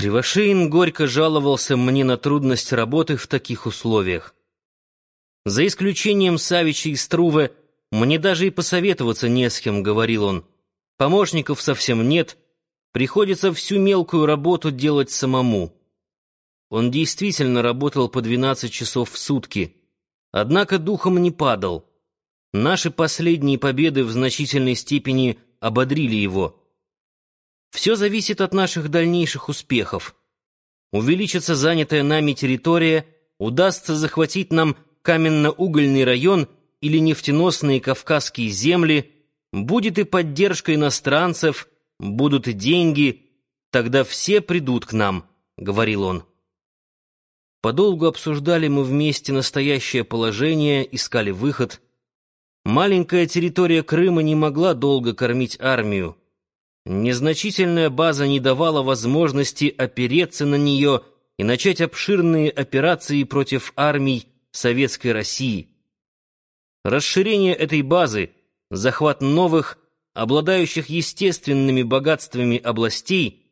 Кривошеин горько жаловался мне на трудность работы в таких условиях. За исключением Савича и Струве, мне даже и посоветоваться не с кем, говорил он. Помощников совсем нет, приходится всю мелкую работу делать самому. Он действительно работал по 12 часов в сутки, однако духом не падал. Наши последние победы в значительной степени ободрили его. Все зависит от наших дальнейших успехов. Увеличится занятая нами территория, удастся захватить нам каменно-угольный район или нефтеносные кавказские земли, будет и поддержка иностранцев, будут и деньги, тогда все придут к нам, — говорил он. Подолгу обсуждали мы вместе настоящее положение, искали выход. Маленькая территория Крыма не могла долго кормить армию. Незначительная база не давала возможности опереться на нее и начать обширные операции против армий Советской России. Расширение этой базы, захват новых, обладающих естественными богатствами областей,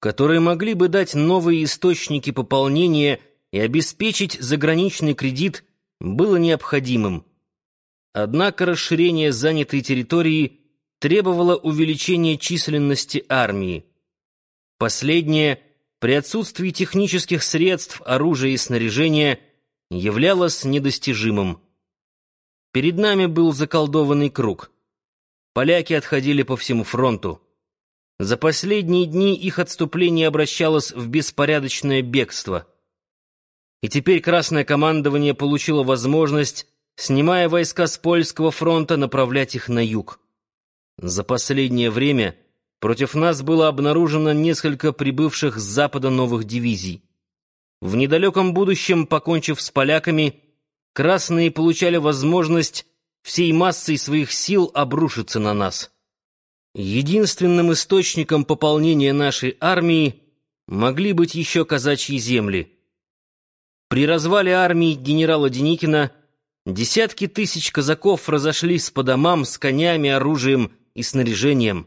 которые могли бы дать новые источники пополнения и обеспечить заграничный кредит, было необходимым. Однако расширение занятой территории требовало увеличения численности армии. Последнее, при отсутствии технических средств, оружия и снаряжения, являлось недостижимым. Перед нами был заколдованный круг. Поляки отходили по всему фронту. За последние дни их отступление обращалось в беспорядочное бегство. И теперь Красное командование получило возможность, снимая войска с польского фронта, направлять их на юг. За последнее время против нас было обнаружено несколько прибывших с запада новых дивизий. В недалеком будущем, покончив с поляками, красные получали возможность всей массой своих сил обрушиться на нас. Единственным источником пополнения нашей армии могли быть еще казачьи земли. При развале армии генерала Деникина десятки тысяч казаков разошлись по домам с конями, оружием и снаряжением.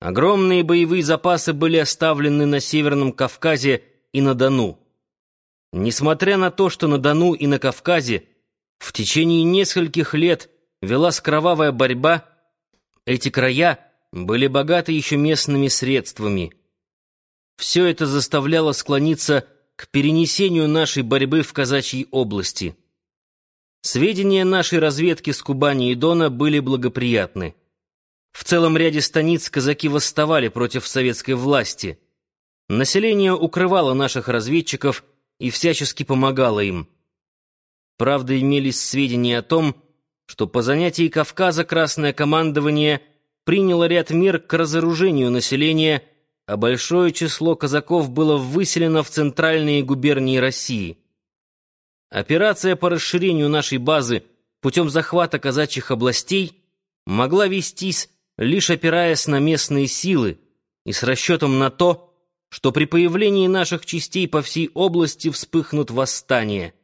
Огромные боевые запасы были оставлены на Северном Кавказе и на Дону. Несмотря на то, что на Дону и на Кавказе в течение нескольких лет велась кровавая борьба, эти края были богаты еще местными средствами. Все это заставляло склониться к перенесению нашей борьбы в казачьей области. Сведения нашей разведки с Кубани и Дона были благоприятны. В целом ряде станиц казаки восставали против советской власти. Население укрывало наших разведчиков и всячески помогало им. Правда, имелись сведения о том, что по занятии Кавказа Красное командование приняло ряд мер к разоружению населения, а большое число казаков было выселено в центральные губернии России. Операция по расширению нашей базы путем захвата казачьих областей могла вестись лишь опираясь на местные силы и с расчетом на то, что при появлении наших частей по всей области вспыхнут восстания.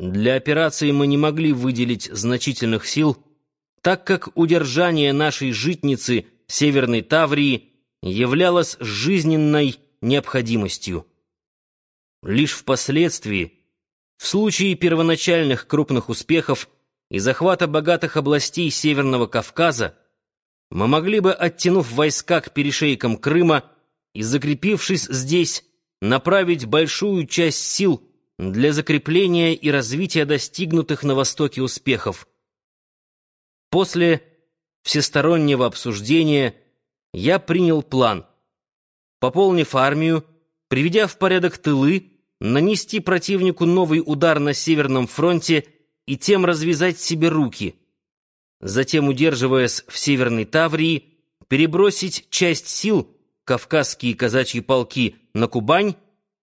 Для операции мы не могли выделить значительных сил, так как удержание нашей житницы Северной Таврии являлось жизненной необходимостью. Лишь впоследствии, в случае первоначальных крупных успехов и захвата богатых областей Северного Кавказа, мы могли бы, оттянув войска к перешейкам Крыма и закрепившись здесь, направить большую часть сил для закрепления и развития достигнутых на Востоке успехов. После всестороннего обсуждения я принял план. Пополнив армию, приведя в порядок тылы, нанести противнику новый удар на Северном фронте и тем развязать себе руки — затем, удерживаясь в Северной Таврии, перебросить часть сил, кавказские казачьи полки, на Кубань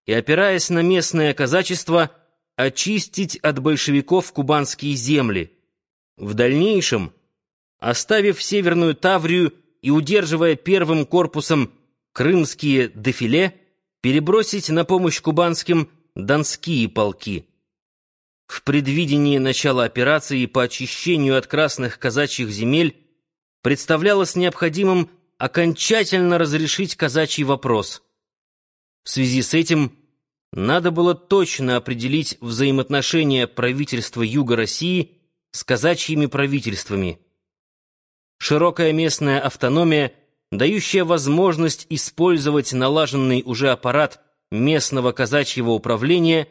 и, опираясь на местное казачество, очистить от большевиков кубанские земли. В дальнейшем, оставив Северную Таврию и удерживая первым корпусом крымские дефиле, перебросить на помощь кубанским донские полки. В предвидении начала операции по очищению от красных казачьих земель представлялось необходимым окончательно разрешить казачий вопрос. связи с этим надо было точно определить взаимоотношения правительства Юга России с казачьими правительствами. Широкая местная автономия, дающая возможность использовать налаженный уже аппарат местного казачьего управления,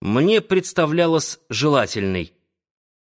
мне представлялась желательной.